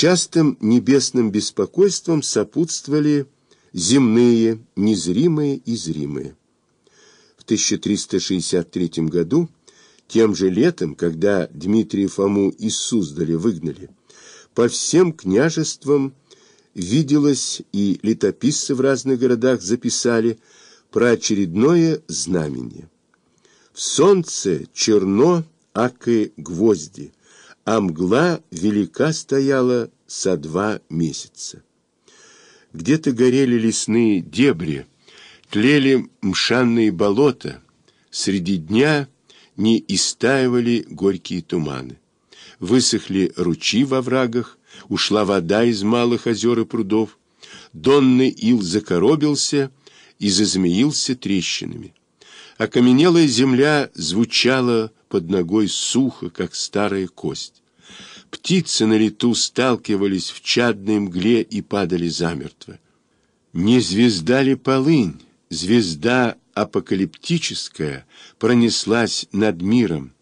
Частым небесным беспокойством сопутствовали земные, незримые и зримые. В 1363 году, тем же летом, когда Дмитрия Фому из Суздаля выгнали, по всем княжествам виделось, и летописцы в разных городах записали про очередное знамение. В солнце черно, аки гвозди, а мгла велика стояла со два месяца. Где-то горели лесные дебри, тлели мшанные болота, среди дня не истаивали горькие туманы. Высохли ручьи во врагах, ушла вода из малых озер и прудов, донный ил закоробился и зазмеился трещинами. Окаменелая земля звучала под ногой сухо, как старая кость. Птицы на лету сталкивались в чадной мгле и падали замертво. Не звезда ли полынь, звезда апокалиптическая, пронеслась над миром,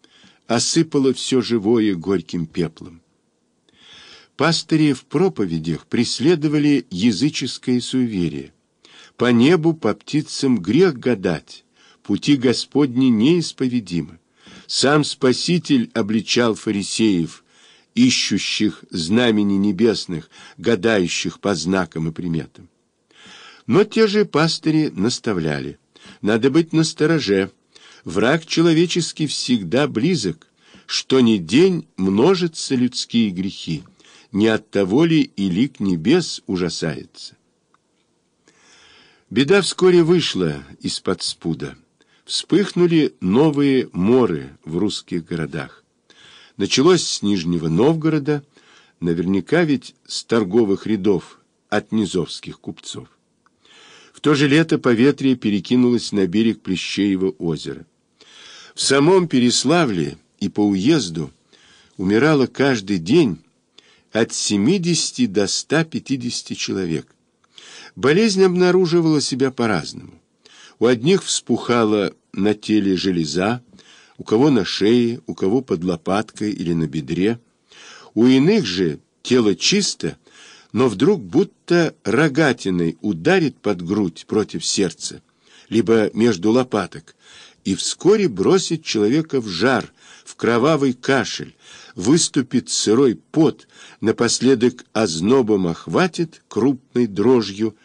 осыпала все живое горьким пеплом. Пастыри в проповедях преследовали языческое суеверие. По небу, по птицам грех гадать, пути Господни неисповедимы. Сам Спаситель обличал фарисеев, ищущих знамений небесных, гадающих по знакам и приметам. Но те же пастыри наставляли. Надо быть настороже. Враг человеческий всегда близок. Что ни день множатся людские грехи. Не от того ли и лик небес ужасается? Беда вскоре вышла из-под спуда. Вспыхнули новые моры в русских городах. Началось с Нижнего Новгорода, наверняка ведь с торговых рядов от низовских купцов. В то же лето поветрие перекинулось на берег Плещеева озера. В самом Переславле и по уезду умирало каждый день от 70 до 150 человек. Болезнь обнаруживала себя по-разному. У одних вспухала на теле железа, у кого на шее, у кого под лопаткой или на бедре. У иных же тело чисто, но вдруг будто рогатиной ударит под грудь против сердца, либо между лопаток, и вскоре бросит человека в жар, в кровавый кашель, выступит сырой пот, напоследок ознобом охватит крупной дрожью,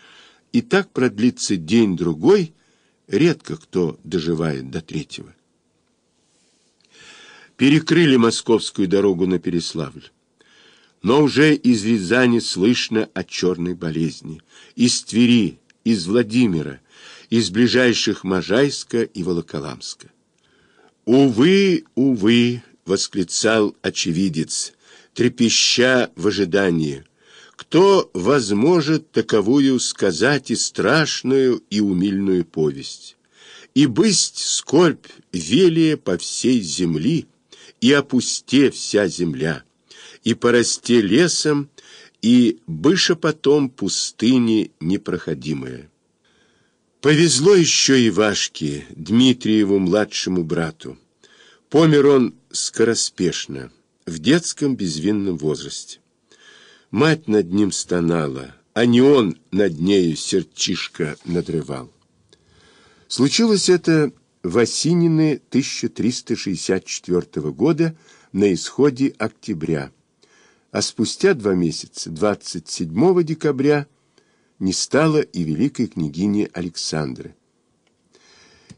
и так продлится день-другой, редко кто доживает до третьего перекрыли московскую дорогу на Переславль. Но уже из Рязани слышно о черной болезни, из Твери, из Владимира, из ближайших Можайска и Волоколамска. «Увы, увы!» — восклицал очевидец, трепеща в ожидании. «Кто возможет таковую сказать и страшную, и умильную повесть? И бысть скорбь велия по всей земли» и опусте вся земля, и порасте лесом, и быше потом пустыни непроходимые. Повезло еще Ивашке, Дмитриеву младшему брату. Помер он скороспешно, в детском безвинном возрасте. Мать над ним стонала, а не он над нею сердчишко надрывал. Случилось это в осинины 1364 года на исходе октября, а спустя два месяца, 27 декабря, не стало и великой княгини Александры.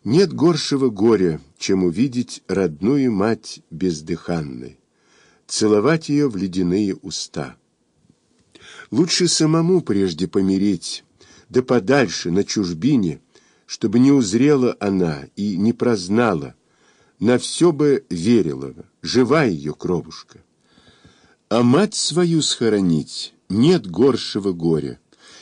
Нет горшего горя, чем увидеть родную мать бездыханной, целовать ее в ледяные уста. Лучше самому прежде помереть, да подальше, на чужбине, чтобы не узрела она и не прознала, на все бы верила, жива ее кровушка. А мать свою схоронить нет горшего горя,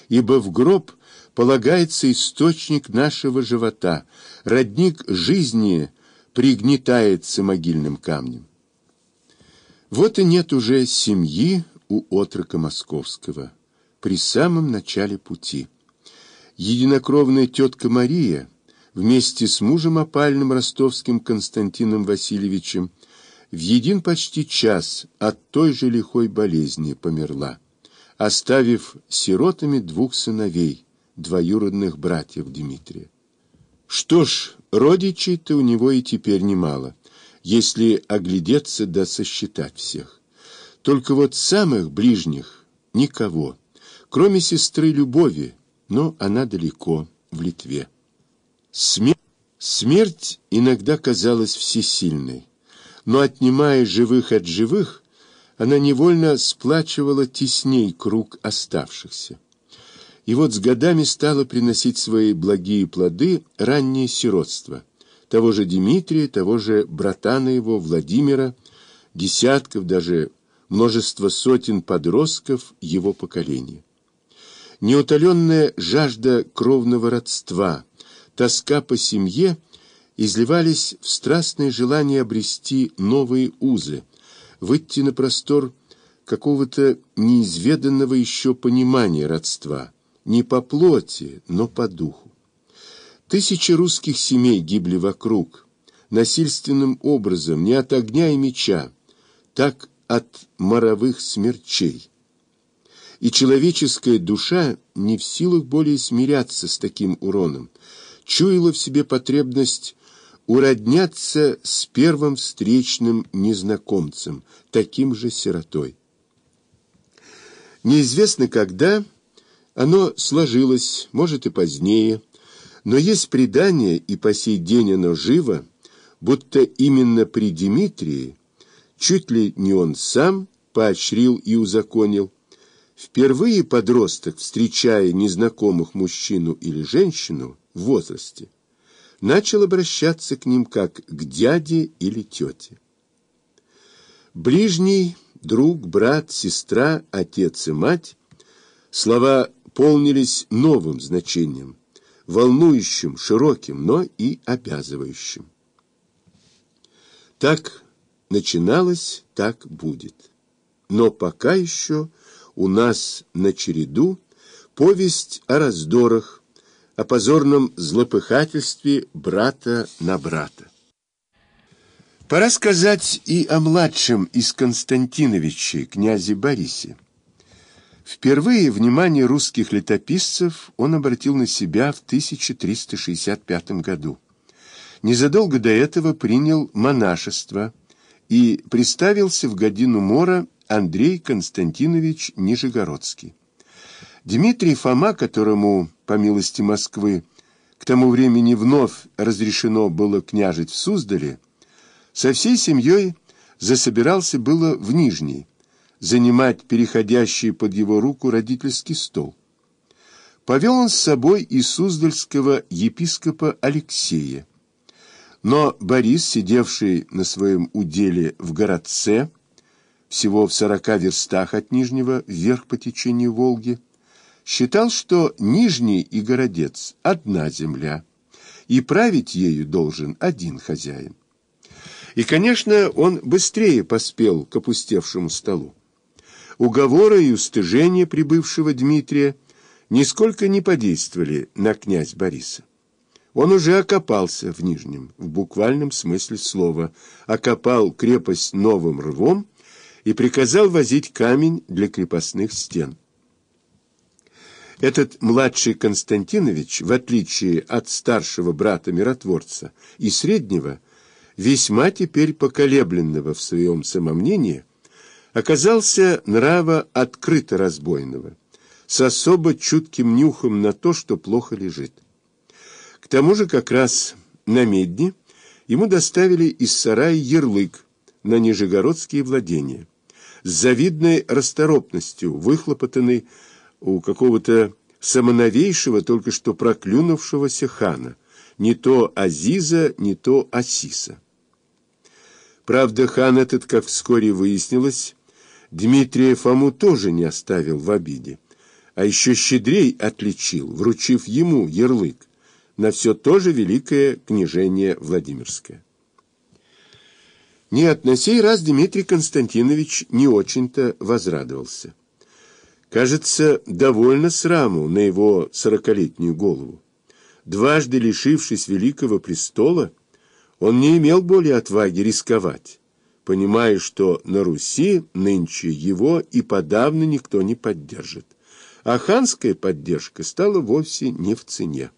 ибо в гроб полагается источник нашего живота, родник жизни пригнетается могильным камнем. Вот и нет уже семьи у отрока московского при самом начале пути единокровная тетка Мария вместе с мужем опальным ростовским Константином Васильевичем в един почти час от той же лихой болезни померла, оставив сиротами двух сыновей, двоюродных братьев Дмитрия. Что ж, родичей-то у него и теперь немало, если оглядеться да сосчитать всех. Только вот самых ближних никого, кроме сестры Любови, но она далеко, в Литве. Смерть, смерть иногда казалась всесильной но, отнимая живых от живых, она невольно сплачивала тесней круг оставшихся. И вот с годами стало приносить свои благие плоды раннее сиротство, того же Дмитрия, того же братана его, Владимира, десятков, даже множество сотен подростков его поколения. Неутоленная жажда кровного родства, тоска по семье – изливались в страстное желание обрести новые узы, выйти на простор какого-то неизведанного еще понимания родства, не по плоти, но по духу. Тысячи русских семей гибли вокруг, насильственным образом, не от огня и меча, так от моровых смерчей. И человеческая душа не в силах более смиряться с таким уроном, чуяла в себе потребность уродняться с первым встречным незнакомцем, таким же сиротой. Неизвестно когда оно сложилось, может и позднее, но есть предание, и по сей день оно живо, будто именно при Дмитрии, чуть ли не он сам поощрил и узаконил, впервые подросток, встречая незнакомых мужчину или женщину в возрасте, начал обращаться к ним как к дяде или тете. Ближний, друг, брат, сестра, отец и мать слова полнились новым значением, волнующим, широким, но и обязывающим. Так начиналось, так будет. Но пока еще у нас на череду повесть о раздорах, о позорном злопыхательстве брата на брата. Пора сказать и о младшем из Константиновичей, князе Борисе. Впервые внимание русских летописцев он обратил на себя в 1365 году. Незадолго до этого принял монашество и представился в годину мора Андрей Константинович Нижегородский. Дмитрий Фома, которому, по милости Москвы, к тому времени вновь разрешено было княжить в Суздале, со всей семьей засобирался было в Нижний, занимать переходящий под его руку родительский стол. Повел он с собой и суздальского епископа Алексея. Но Борис, сидевший на своем уделе в городце, всего в сорока верстах от Нижнего, вверх по течению Волги, считал, что Нижний и Городец – одна земля, и править ею должен один хозяин. И, конечно, он быстрее поспел к опустевшему столу. Уговоры и устыжения прибывшего Дмитрия нисколько не подействовали на князь Бориса. Он уже окопался в Нижнем, в буквальном смысле слова, окопал крепость новым рвом и приказал возить камень для крепостных стен. Этот младший Константинович, в отличие от старшего брата-миротворца и среднего, весьма теперь поколебленного в своем самомнении, оказался нрава открыто разбойного, с особо чутким нюхом на то, что плохо лежит. Тому же как раз на медне ему доставили из сарая ярлык на нижегородские владения, с завидной расторопностью выхлопотанный у какого-то самоновейшего, только что проклюнувшегося хана, не то Азиза, не то Асиса. Правда, хан этот, как вскоре выяснилось, Дмитрия Фому тоже не оставил в обиде, а еще щедрей отличил, вручив ему ярлык на все то же великое княжение Владимирское. Нет, на сей раз Дмитрий Константинович не очень-то возрадовался. Кажется, довольно сраму на его сорокалетнюю голову. Дважды лишившись великого престола, он не имел более отваги рисковать, понимая, что на Руси нынче его и подавно никто не поддержит, а ханская поддержка стала вовсе не в цене.